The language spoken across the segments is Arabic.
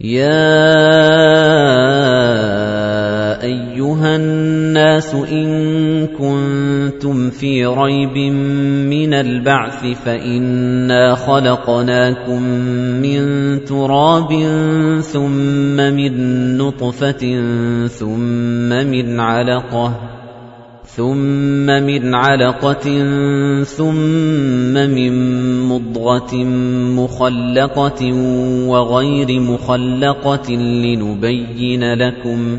يا أيها الناس إن كنتم في ريب من البعث فإنا خلقناكم من تراب ثم من نطفة ثم من علقة ثم من علقة ثم من مضغة مخلقة وغير مخلقة لنبين لكم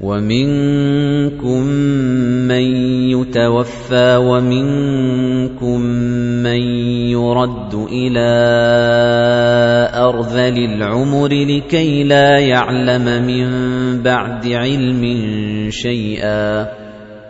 ومنكم من يتوفى ومنكم من يرد إلى أرذل العمر لكي لا يعلم من بعد علم شيئا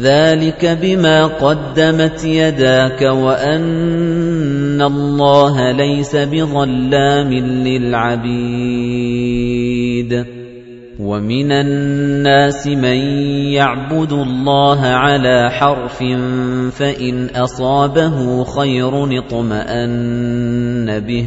ذلك بما قدمت يداك وأن الله ليس بظلام للعبيد. ومن الناس من يعبد الله على حرف فإن أصابه خير اطمأن به.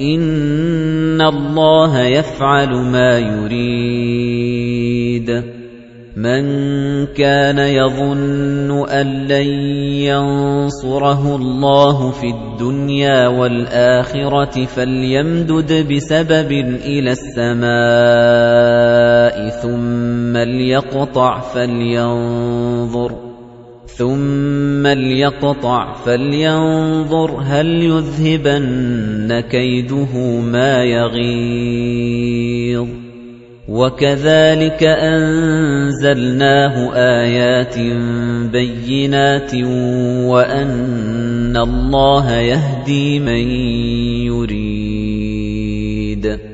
إِنَّ اللَّهَ يَفْعَلُ مَا يُرِيدُ. مَنْ كَانَ يَظُنُّ أَن لَّن يَنصُرَهُ اللَّهُ فِي الدُّنْيَا وَالْآخِرَةِ فَلْيَمْدُدْ بِسَبَبٍ إِلَى السَّمَاءِ ثُمَّ لْيَقْطَعْ فَلْيَنظُرْ ثُمَّ لْيَقْطَعْ فَلْيَنظُرْ هَلْ يُذْهِبَنَّ كَيْدُهُ مَا يَغِيظُ. وَكَذَلِكَ أَنزَلْنَاهُ آيَاتٍ بَيِّنَاتٍ وَأَنَّ اللَّهَ يَهْدِي مَن يُرِيدُ.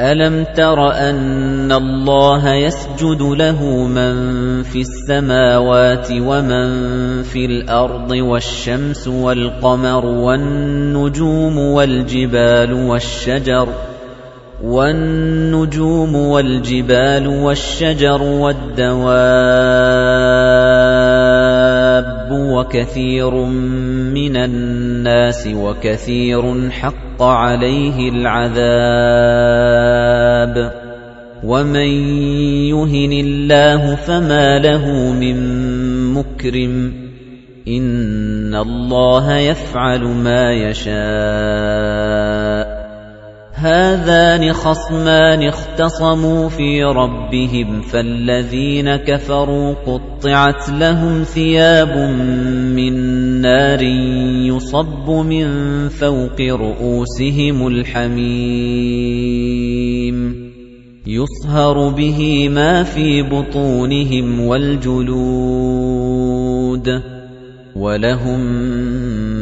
أَلَمْ تَرَ أَنَّ اللَّهَ يَسْجُدُ لَهُ مَن فِي السَّمَاوَاتِ وَمَن فِي الْأَرْضِ وَالشَّمْسُ وَالْقَمَرُ وَالنُّجُومُ وَالْجِبَالُ وَالشَّجَرُ وَالنُّجُومُ وَالْجِبَالُ وَالشَّجَرُ وَالدَّوَابُّ وَكَثِيرٌ مِّنَ النَّاسِ وَكَثِيرٌ حَقَّ عَلَيْهِ الْعَذَابُ وَمَن يُهِنِ اللَّهُ فَمَا لَهُ مِن مُّكْرِمٍ إِنَّ اللَّهَ يَفْعَلُ مَا يَشَاءُ هَذَانِ خَصْمَانِ اخْتَصَمُوا فِي رَبِّهِمْ فَالَّذِينَ كَفَرُوا قُطِّعَتْ لَهُمْ ثِيَابٌ مِّن نَّارٍ يُصَبُّ مِن فَوْقِ رُءُوسِهِمُ الْحَمِيمُ. يُصْهَرُ بِهِ مَا فِي بُطُونِهِمْ وَالْجُلُودُ وَلَهُم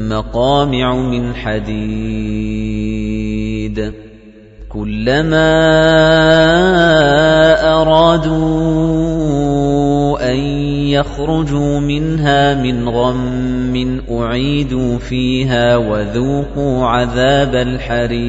مَّقَامِعُ مِنْ حَدِيدٍ. كُلَّمَا أَرَادُوا أَن يَخْرُجُوا مِنْهَا مِنْ غَمٍّ أُعِيدُوا فِيهَا وَذُوقُوا عَذَابَ الْحَرِيقِ.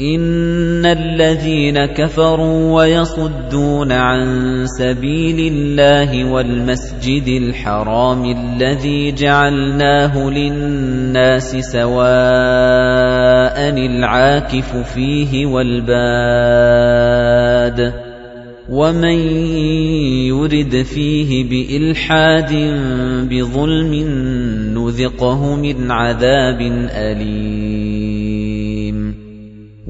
إِنَّ الَّذِينَ كَفَرُوا وَيَصُدُّونَ عَن سَبِيلِ اللَّهِ وَالْمَسْجِدِ الْحَرَامِ الَّذِي جَعَلْنَاهُ لِلنَّاسِ سَوَاءً الْعَاكِفُ فِيهِ وَالْبَادِ وَمَن يُرِدْ فِيهِ بِإِلْحَادٍ بِظُلْمٍ نُذِقْهُ مِنْ عَذَابٍ أَلِيمٍ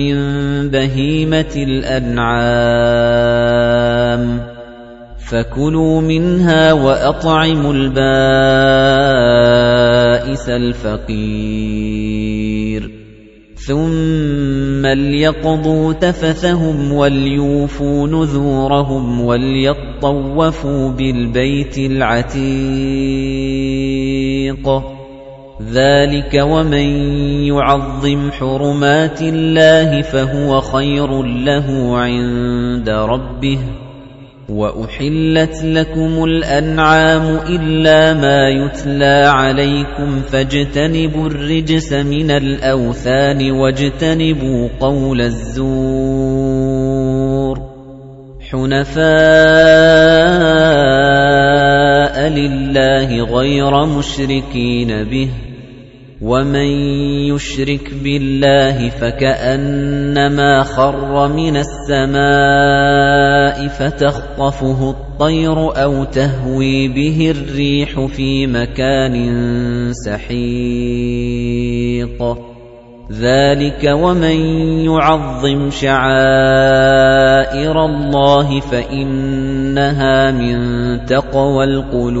مِّن بَهِيمَةِ الْأَنْعَامِ فَكُلُوا مِنْهَا وَأَطْعِمُوا الْبَائِسَ الْفَقِيرَ ثُمَّ لْيَقْضُوا تَفَثَهُمْ وَلْيُوفُوا نُذُورَهُمْ وَلْيَطَّوَّفُوا بِالْبَيْتِ الْعَتِيقِ ذَلِكَ وَمَن يُعَظِّمْ حُرُمَاتِ اللَّهِ فَهُوَ خَيْرٌ لَّهُ عِندَ رَبِّهِ وَأُحِلَّتْ لَكُمُ الْأَنْعَامُ إِلَّا مَا يُتْلَى عَلَيْكُمْ فَاجْتَنِبُوا الرِّجْسَ مِنَ الْأَوْثَانِ وَاجْتَنِبُوا قَوْلَ الزُّورِ حُنَفَاءَ لِلَّهِ غَيْرَ مُشْرِكِينَ بِهِ وَمَن يُشْرِكْ بِاللَّهِ فَكَأَنَّمَا خَرَّ مِنَ السَّمَاءِ فَتَخْطَفُهُ الطَّيْرُ أَوْ تَهْوِي بِهِ الرِّيحُ فِي مَكَانٍ سَحِيقٍ ذَلِكَ وَمَن يُعَظِّمْ شَعَائِرَ اللَّهِ فَإِنَّهَا مِن تَقْوَى الْقُلُوبِ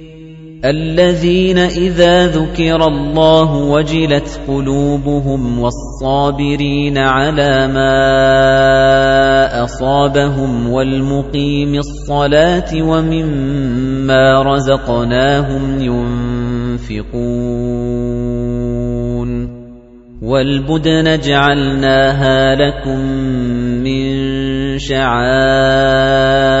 الَّذِينَ إِذَا ذُكِرَ اللَّهُ وَجِلَتْ قُلُوبُهُمْ وَالصَّابِرِينَ عَلَىٰ مَا أَصَابَهُمْ وَالْمُقِيمِي الصَّلَاةِ وَمِمَّا رَزَقْنَاهُمْ يُنفِقُونَ وَالْبُدْنَ جَعَلْنَاهَا لَكُم مِّن شَعَائِرِ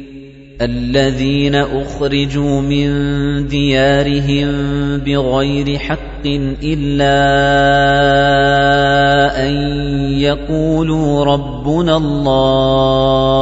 الَّذِينَ أُخْرِجُوا مِن دِيَارِهِم بِغَيْرِ حَقٍّ إِلَّا أَن يَقُولُوا رَبُّنَا اللَّهُ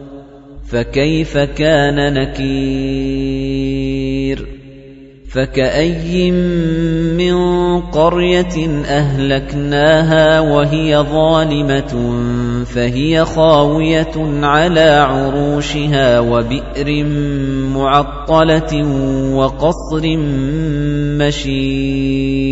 فَكَيْفَ كَانَ نَكِيرِ فَكَأَيِّن مِّن قَرْيَةٍ أَهْلَكْنَاهَا وَهِيَ ظَالِمَةٌ فَهِيَ خَاوِيَةٌ عَلَى عُرُوشِهَا وَبِئْرٍ مُّعَطَّلَةٍ وَقَصْرٍ مَّشِيدٍ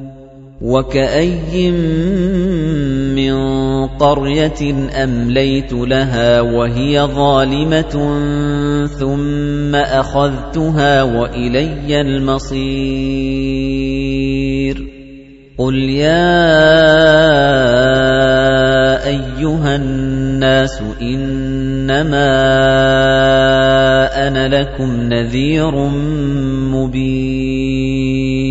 وَكَأَيِّن مِّن قَرْيَةٍ أَمْلَيْتُ لَهَا وَهِيَ ظَالِمَةٌ ثُمَّ أَخَذْتُهَا وَإِلَيَّ الْمَصِيرُ قُلْ يَا أَيُّهَا النَّاسُ إِنَّمَا أَنَا لَكُمْ نَذِيرٌ مُبِينٌ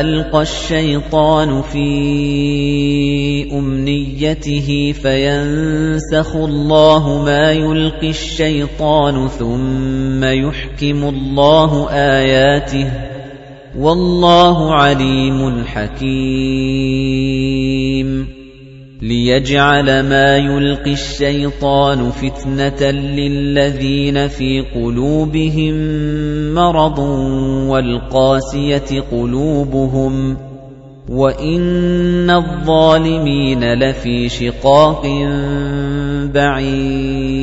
أَلْقَى الشَّيْطَانُ فِي أُمْنِيَّتِهِ فَيَنسَخُ اللَّهُ مَا يُلْقِي الشَّيْطَانُ ثُمَّ يُحْكِمُ اللَّهُ آيَاتِهِ وَاللَّهُ عَلِيمٌ حَكِيمٌ لِيَجْعَلَ مَا يُلْقِي الشَّيْطَانُ فِتْنَةً لِّلَّذِينَ فِي قُلُوبِهِم مَّرَضٌ وَالْقَاسِيَةِ قُلُوبُهُمْ وَإِنَّ الظَّالِمِينَ لَفِي شِقَاقٍ بَعِيدٍ.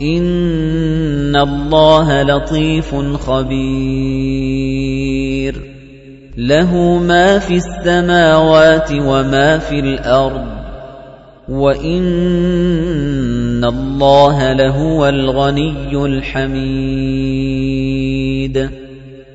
إِنَّ اللَّهَ لَطِيفٌ خَبِيرٌ لَهُ مَا فِي السَّمَاوَاتِ وَمَا فِي الْأَرْضِ وَإِنَّ اللَّهَ لَهُوَ الْغَنِيُّ الْحَمِيدُ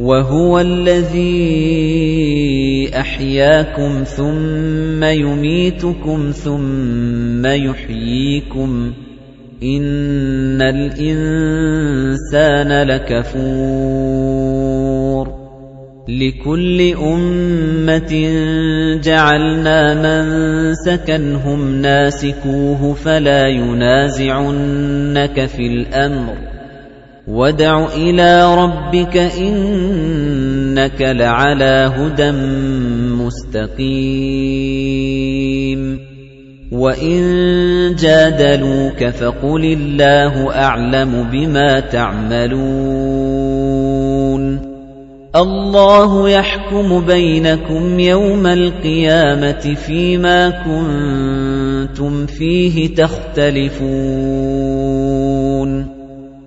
وَهُوَ الَّذِي أَحْيَاكُمْ ثُمَّ يُمِيتُكُمْ ثُمَّ يُحْيِيكُمْ إِنَّ الْإِنسَانَ لَكَفُورٌ لِكُلِّ أُمَّةٍ جَعَلْنَا مَنسَكًا هُمْ نَاسِكُوهُ فَلَا يُنَازِعُنَّكَ فِي الْأَمْرِ وَادْعُ إِلَىٰ رَبِّكَ إِنَّكَ لَعَلَىٰ هُدًى مُّسْتَقِيمٍ وَإِن جَادَلُوكَ فَقُلِ اللَّهُ أَعْلَمُ بِمَا تَعْمَلُونَ اللَّهُ يَحْكُمُ بَيْنَكُمْ يَوْمَ الْقِيَامَةِ فِيمَا كُنتُمْ فِيهِ تَخْتَلِفُونَ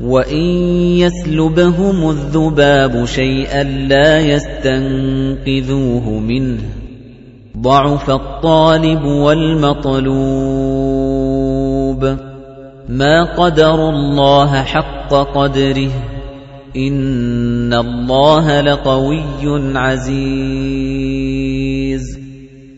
وَإِن يَسْلُبْهُمُ الذُّبَابُ شَيْئًا لَّا يَسْتَنقِذُوهُ مِنْهُ ضَعُفَ الطَّالِبُ وَالْمَطْلُوبُ مَا قَدَرُوا اللَّهَ حَقَّ قَدْرِهِ إِنَّ اللَّهَ لَقَوِيٌّ عَزِيزٌ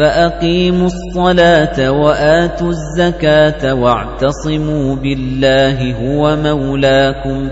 فَأَقِيمُوا الصَّلَاةَ وَآتُوا الزَّكَاةَ وَاعْتَصِمُوا بِاللَّهِ هُوَ مَوْلَاكُمْ.